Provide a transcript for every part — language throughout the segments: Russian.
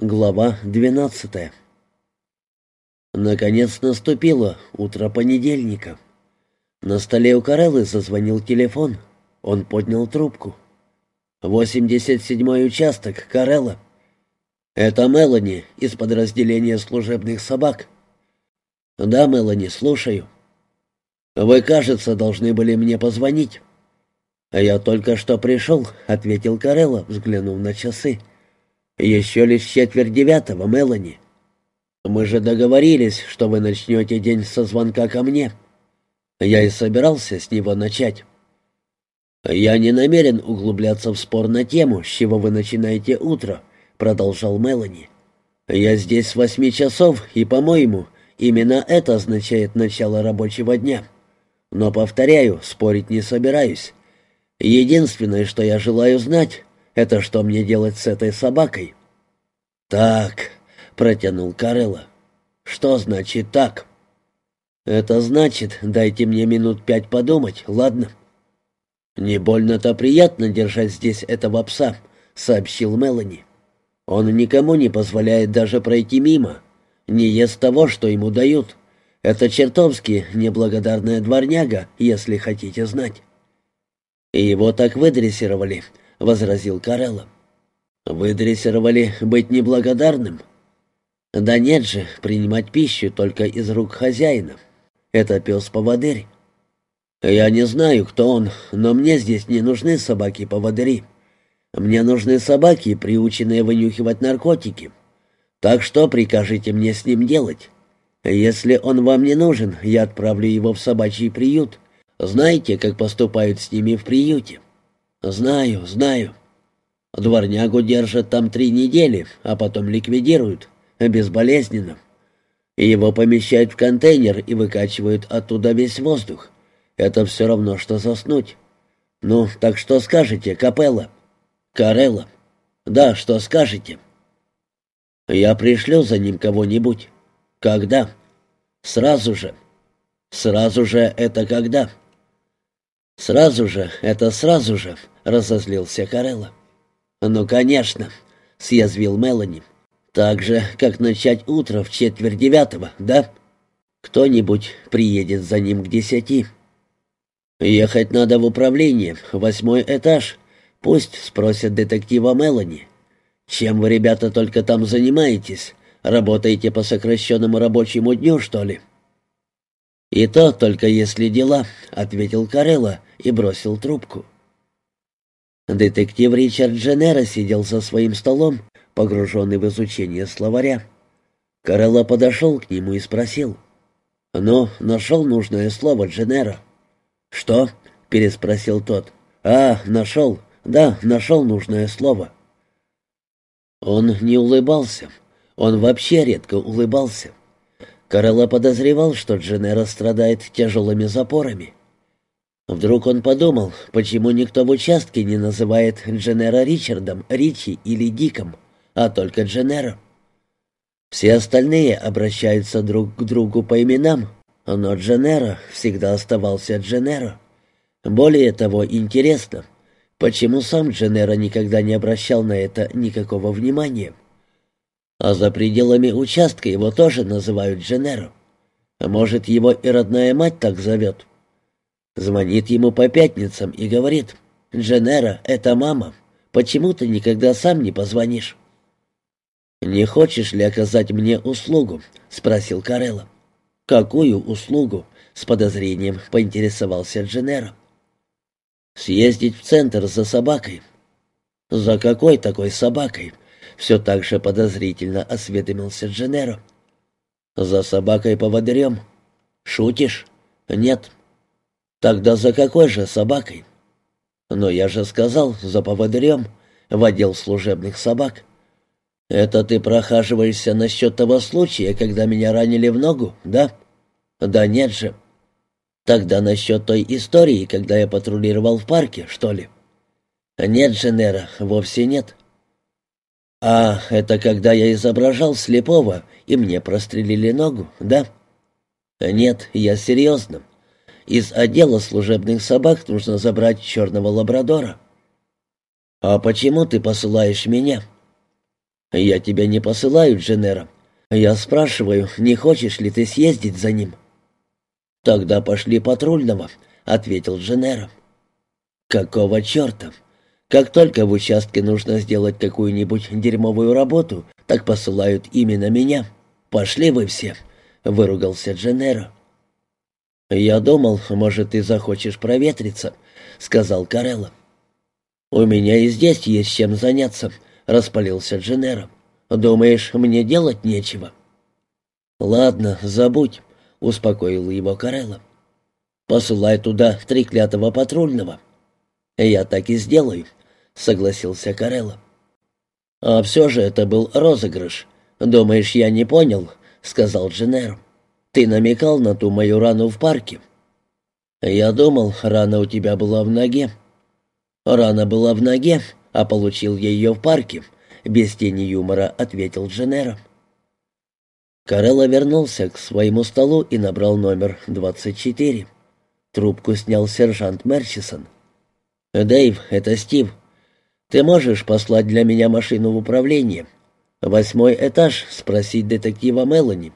Глава двенадцатая Наконец наступило утро понедельника. На столе у Кареллы зазвонил телефон. Он поднял трубку. «Восемьдесят седьмой участок, Карелла. Это Мелани из подразделения служебных собак». «Да, Мелани, слушаю». «Вы, кажется, должны были мне позвонить». «Я только что пришел», — ответил Карелла, взглянув на часы. «Еще лишь четверть девятого, Мелани. Мы же договорились, что вы начнете день со звонка ко мне. Я и собирался с него начать». «Я не намерен углубляться в спор на тему, с чего вы начинаете утро», — продолжал Мелани. «Я здесь с восьми часов, и, по-моему, именно это означает начало рабочего дня. Но, повторяю, спорить не собираюсь. Единственное, что я желаю знать, это что мне делать с этой собакой?» «Так», — протянул Карелла. «Что значит так?» «Это значит, дайте мне минут пять подумать, ладно?» «Не больно-то приятно держать здесь этого пса», — сообщил Мелани. «Он никому не позволяет даже пройти мимо, не ест того, что ему дают. Это чертовски неблагодарная дворняга, если хотите знать». «И его так выдрессировали», — возразил Карелла. «Выдрессировали быть неблагодарным?» «Да нет же, принимать пищу только из рук хозяина. Это пес-поводырь». «Я не знаю, кто он, но мне здесь не нужны собаки-поводыри. Мне нужны собаки, приученные вынюхивать наркотики. Так что прикажите мне с ним делать? Если он вам не нужен, я отправлю его в собачий приют. Знаете, как поступают с ними в приюте? Знаю, знаю. Дворнягу держат там три недели, а потом ликвидируют. Безболезненно. Его помещают в контейнер и выкачивают оттуда весь воздух. Это все равно, что заснуть. Ну, так что скажете, Капелла? Карелла? Да, что скажете? Я пришлю за ним кого-нибудь. Когда? Сразу же. Сразу же это когда? «Сразу же, это сразу же», — разозлился Карелла. «Ну, конечно», — съязвил Мелани. «Так же, как начать утро в четверть девятого, да? Кто-нибудь приедет за ним к десяти. Ехать надо в управление, восьмой этаж. Пусть спросят детектива Мелани. Чем вы, ребята, только там занимаетесь? Работаете по сокращенному рабочему дню, что ли?» «И то только если дела», — ответил Карелла и бросил трубку. Детектив Ричард Дженера сидел за своим столом, погруженный в изучение словаря. Карелла подошел к нему и спросил. «Ну, нашел нужное слово Дженера?» «Что?» — переспросил тот. «А, нашел. Да, нашел нужное слово». Он не улыбался. Он вообще редко улыбался. Карелла подозревал, что Дженера страдает тяжелыми запорами. Вдруг он подумал, почему никто в участке не называет Дженера Ричардом, Ричи или Диком, а только Дженера. Все остальные обращаются друг к другу по именам, но Дженера всегда оставался Дженера. Более того, интересно, почему сам Дженера никогда не обращал на это никакого внимания. А за пределами участка его тоже называют Дженеро. Может, его и родная мать так зовет. Звонит ему по пятницам и говорит, «Дженеро, это мама. Почему ты никогда сам не позвонишь?» «Не хочешь ли оказать мне услугу?» — спросил Карелла. «Какую услугу?» — с подозрением поинтересовался Дженеро. «Съездить в центр за собакой». «За какой такой собакой?» Все так же подозрительно осведомился Дженеро. «За собакой-поводырем. Шутишь?» «Нет». «Тогда за какой же собакой?» «Но я же сказал, за поводырем, в отдел служебных собак». «Это ты прохаживаешься насчет того случая, когда меня ранили в ногу, да?» «Да нет же». «Тогда насчет той истории, когда я патрулировал в парке, что ли?» «Нет, Женера, вовсе нет. «А, это когда я изображал слепого, и мне прострелили ногу, да?» «Нет, я серьезно. Из отдела служебных собак нужно забрать черного лабрадора». «А почему ты посылаешь меня?» «Я тебя не посылаю, Дженера. Я спрашиваю, не хочешь ли ты съездить за ним?» «Тогда пошли патрульного», — ответил Дженера. «Какого черта? Как только в участке нужно сделать какую-нибудь дерьмовую работу, так посылают именно меня. Пошли вы все», — выругался Дженера. «Я думал, может, ты захочешь проветриться», — сказал Карелла. «У меня и здесь есть чем заняться», — распалился Дженера. «Думаешь, мне делать нечего?» «Ладно, забудь», — успокоил его Карелла. «Посылай туда треклятого патрульного». «Я так и сделаю», — согласился Карелла. «А все же это был розыгрыш. Думаешь, я не понял?» — сказал Дженеро. «Ты намекал на ту мою рану в парке?» «Я думал, рана у тебя была в ноге». «Рана была в ноге, а получил я ее в парке», — без тени юмора ответил Дженеро. Карелла вернулся к своему столу и набрал номер 24. Трубку снял сержант Мерчисон. «Дэйв, это Стив. Ты можешь послать для меня машину в управление? Восьмой этаж, спросить детектива Мелани.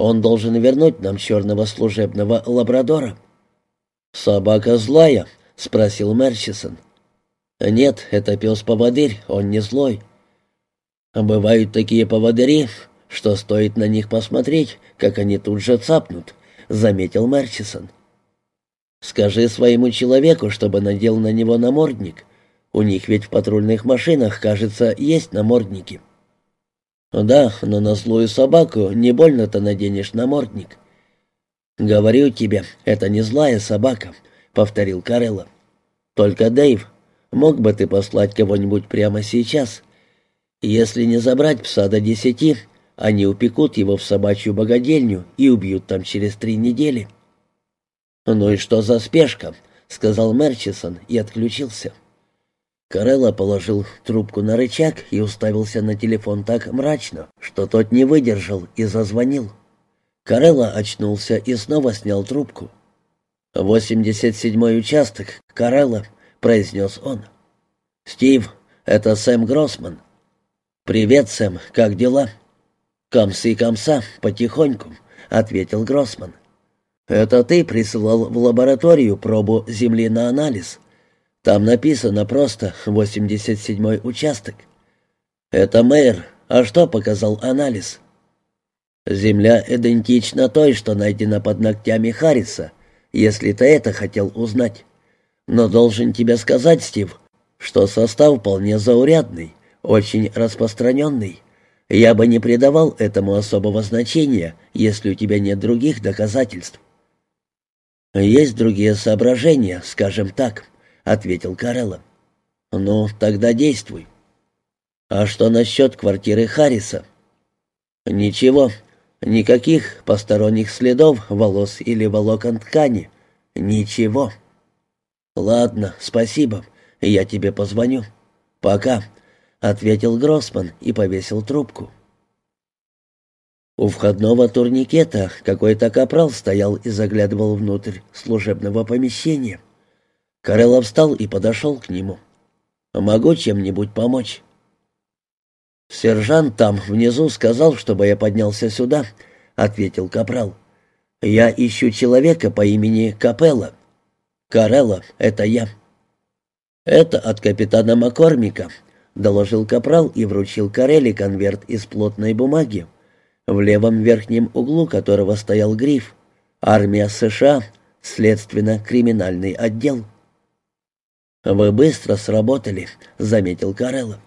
Он должен вернуть нам черного служебного лабрадора». «Собака злая?» — спросил Мерчисон. «Нет, это пес-поводырь, он не злой». «Бывают такие поводыри, что стоит на них посмотреть, как они тут же цапнут», — заметил Мерчисон. «Скажи своему человеку, чтобы надел на него намордник. У них ведь в патрульных машинах, кажется, есть намордники». «Да, но на злую собаку не больно-то наденешь намордник». «Говорю тебе, это не злая собака», — повторил Карелла. «Только, Дэйв, мог бы ты послать кого-нибудь прямо сейчас? Если не забрать пса до десяти, они упекут его в собачью богадельню и убьют там через три недели». «Ну и что за спешка?» — сказал Мерчисон и отключился. Карелла положил трубку на рычаг и уставился на телефон так мрачно, что тот не выдержал и зазвонил. Карелла очнулся и снова снял трубку. «Восемьдесят седьмой участок, Карелла», — произнес он. «Стив, это Сэм Гроссман». «Привет, Сэм, как дела?» «Комсы комса, потихоньку», — ответил Гроссман. «Это ты присылал в лабораторию пробу земли на анализ. Там написано просто восемьдесят седьмой участок». «Это мэр. А что показал анализ?» Земля идентична той, что найдена под ногтями Харриса, если ты это хотел узнать. Но должен тебе сказать, Стив, что состав вполне заурядный, очень распространенный. Я бы не придавал этому особого значения, если у тебя нет других доказательств. «Есть другие соображения, скажем так», — ответил Карелла. «Ну, тогда действуй». «А что насчет квартиры Харриса?» «Ничего, Никаких посторонних следов волос или волокон ткани. Ничего. Ладно, спасибо. Я тебе позвоню. Пока, ответил Гроссман и повесил трубку. У входного турникета какой-то капрал стоял и заглядывал внутрь служебного помещения. Карелов встал и подошел к нему. «Могу чем-нибудь помочь?» «Сержант там внизу сказал, чтобы я поднялся сюда», — ответил Капрал. «Я ищу человека по имени Капелла. Карелла, это я». «Это от капитана Маккормика», — доложил Капрал и вручил Карелли конверт из плотной бумаги, в левом верхнем углу которого стоял гриф «Армия США, следственно-криминальный отдел». «Вы быстро сработали», — заметил Карелла.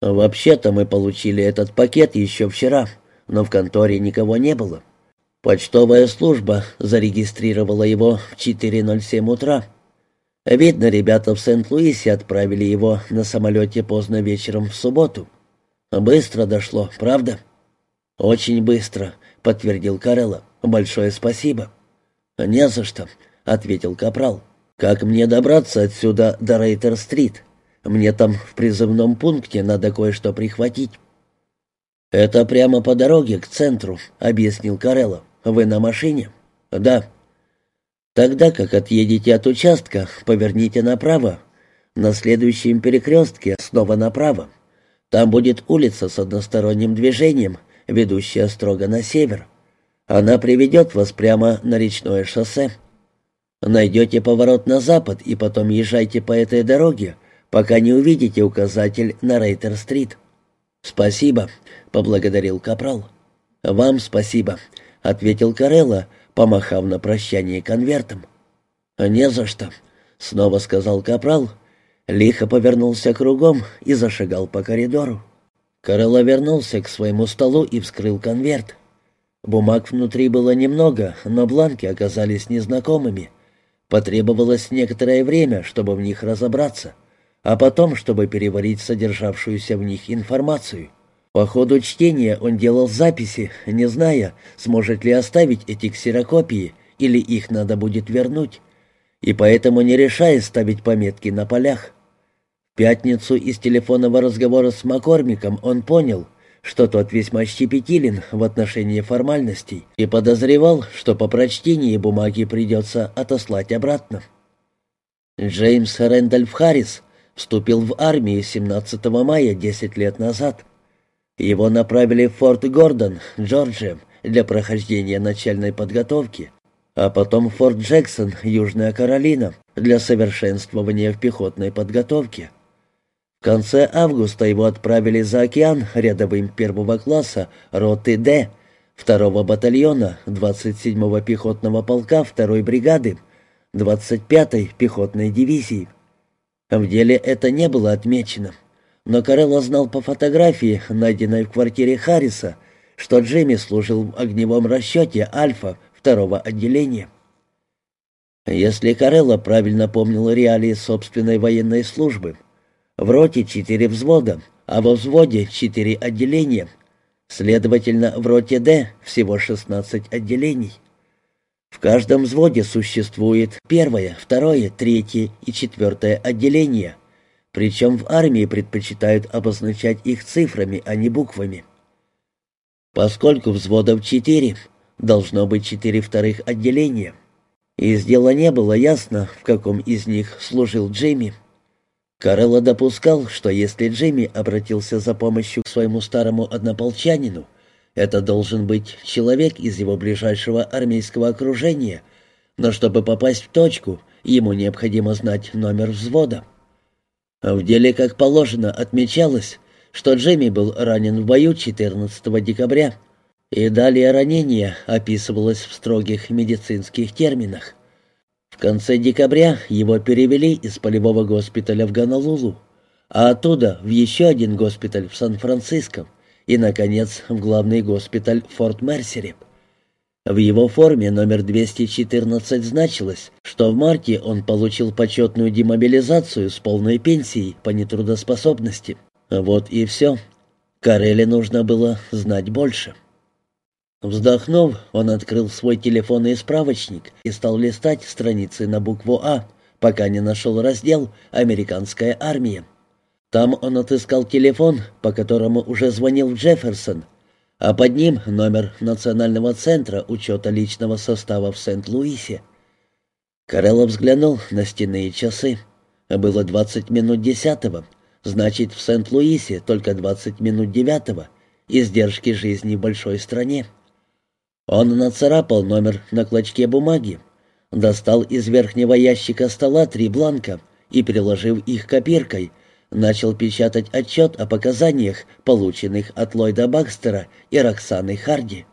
«Вообще-то мы получили этот пакет еще вчера, но в конторе никого не было. Почтовая служба зарегистрировала его в 4.07 утра. Видно, ребята в Сент-Луисе отправили его на самолете поздно вечером в субботу. Быстро дошло, правда?» «Очень быстро», — подтвердил Карелла. «Большое спасибо». «Не за что», — ответил Капрал. «Как мне добраться отсюда до Рейтер-стрит?» Мне там в призывном пункте надо кое-что прихватить». «Это прямо по дороге к центру», — объяснил Карелло. «Вы на машине?» «Да». «Тогда, как отъедете от участка, поверните направо. На следующем перекрестке снова направо. Там будет улица с односторонним движением, ведущая строго на север. Она приведет вас прямо на речное шоссе. Найдете поворот на запад и потом езжайте по этой дороге, пока не увидите указатель на Рейтер-стрит. «Спасибо», — поблагодарил Капрал. «Вам спасибо», — ответил Карелла, помахав на прощание конвертом. «Не за что», — снова сказал Капрал, лихо повернулся кругом и зашагал по коридору. Карелла вернулся к своему столу и вскрыл конверт. Бумаг внутри было немного, но бланки оказались незнакомыми. Потребовалось некоторое время, чтобы в них разобраться, а потом, чтобы переварить содержавшуюся в них информацию. По ходу чтения он делал записи, не зная, сможет ли оставить эти ксерокопии или их надо будет вернуть, и поэтому не решая ставить пометки на полях. В пятницу из телефонного разговора с Макормиком он понял — что тот весьма щепетилен в отношении формальностей и подозревал, что по прочтении бумаги придется отослать обратно. Джеймс Рэндольф Харрис вступил в армию 17 мая 10 лет назад. Его направили в Форт Гордон, Джорджия, для прохождения начальной подготовки, а потом в Форт Джексон, Южная Каролина, для совершенствования в пехотной подготовке. Конце августа его отправили за океан рядовым первого класса роты «Д» второго батальона 27-го пехотного полка второй бригады 25-й пехотной дивизии. В деле это не было отмечено, но Карелло знал по фотографии, найденной в квартире Харриса, что Джимми служил в огневом расчете «Альфа» второго отделения. Если Карелло правильно помнил реалии собственной военной службы – в роте четыре взвода, а во взводе четыре отделения. Следовательно, в роте «Д» всего 16 отделений. В каждом взводе существует первое, второе, третье и четвертое отделение, причем в армии предпочитают обозначать их цифрами, а не буквами. Поскольку взводов четыре, должно быть четыре вторых отделения. Из дела не было ясно, в каком из них служил Джимми. Карелло допускал, что если Джимми обратился за помощью к своему старому однополчанину, это должен быть человек из его ближайшего армейского окружения, но чтобы попасть в точку, ему необходимо знать номер взвода. В деле, как положено, отмечалось, что Джимми был ранен в бою 14 декабря, и далее ранение описывалось в строгих медицинских терминах. В конце декабря его перевели из полевого госпиталя в Гонолулу, а оттуда в еще один госпиталь в Сан-Франциско и, наконец, в главный госпиталь в Форт-Мерсере. В его форме номер 214 значилось, что в марте он получил почетную демобилизацию с полной пенсией по нетрудоспособности. Вот и все. Кареле нужно было знать больше. Вздохнув, он открыл свой телефонный справочник и стал листать страницы на букву «А», пока не нашел раздел «Американская армия». Там он отыскал телефон, по которому уже звонил Джефферсон, а под ним номер Национального центра учета личного состава в Сент-Луисе. Карелло взглянул на стенные часы. Было 20 минут десятого, значит, в Сент-Луисе только 20 минут девятого. Издержки жизни в большой стране. Он нацарапал номер на клочке бумаги, достал из верхнего ящика стола три бланка и, приложив их копиркой, начал печатать отчет о показаниях, полученных от Ллойда Бакстера и Роксаны Харди.